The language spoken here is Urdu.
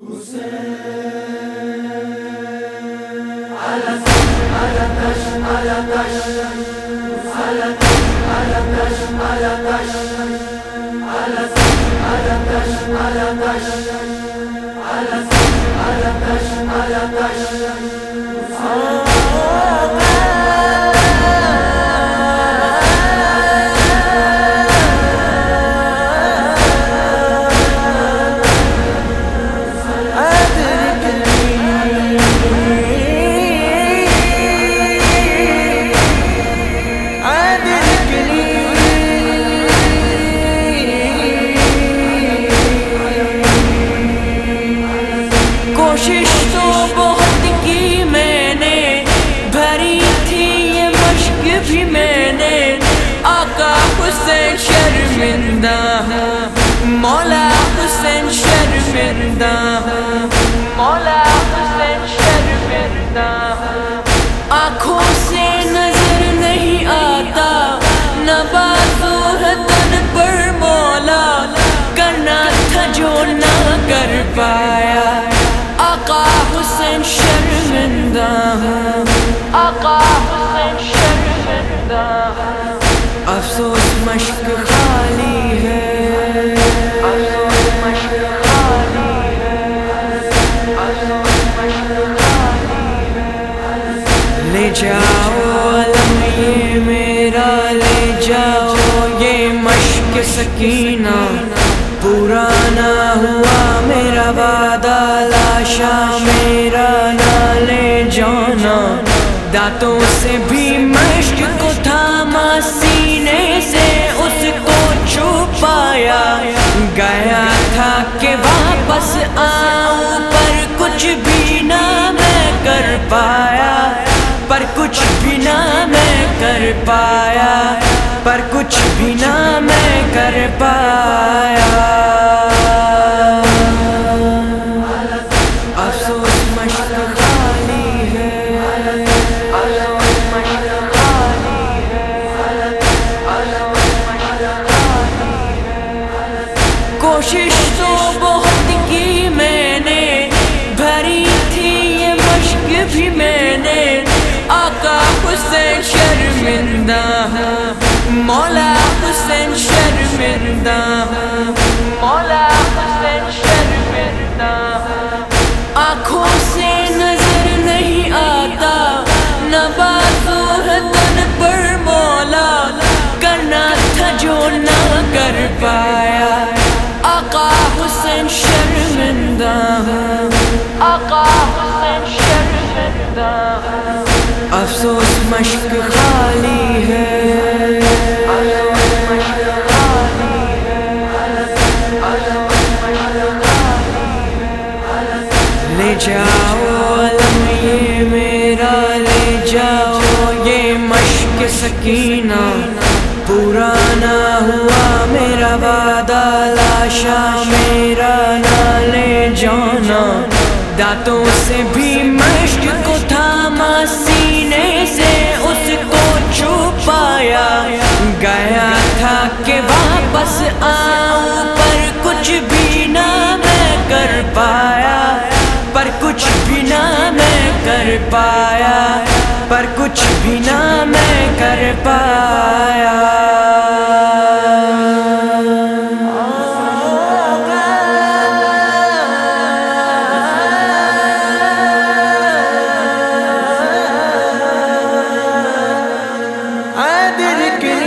کوشش زندہ میرا لے جاؤ، یہ مشق سکینہ۔ پرانا ہوا، میرا وعدہ لاشا میرا نہ لے جانا۔ دانتوں سے بھی مشق کو تھاما، سینے سے اس کو چھپایا۔ گیا تھا کہ واپس آؤں، پر کچھ بھی نہ میں کر پایا۔ پر کچھ بھی نہ میں کر پایا پر کچھ بھی نہ میں کر پایا۔ مولا حسین شرمندہ مولا حسین شرمندہ آنکھوں سے نظر نہیں آتا نہ بازو تن پر مولا کرنا تھا جو نہ کر پایا آقا حسین شرمندہ آقا حسین شرمندہ افسوس مشق خالی ہے لے جاؤ علم یہ میرا لے جاؤ، یہ مشق سکینہ۔ پرانا ہوا، میرا وعدہ لاشا میرا نہ لے جانا۔ دانتوں سے بھی مشق کو تھاما، سینے سے اس کو چھپایا۔ گیا تھا کہ واپس آؤں، پر کچھ بھی نہ میں کر پایا۔ پر کچھ بھی نہ میں کر پایا۔ پر کچھ بھی نہ میں کر پایا۔ دل کے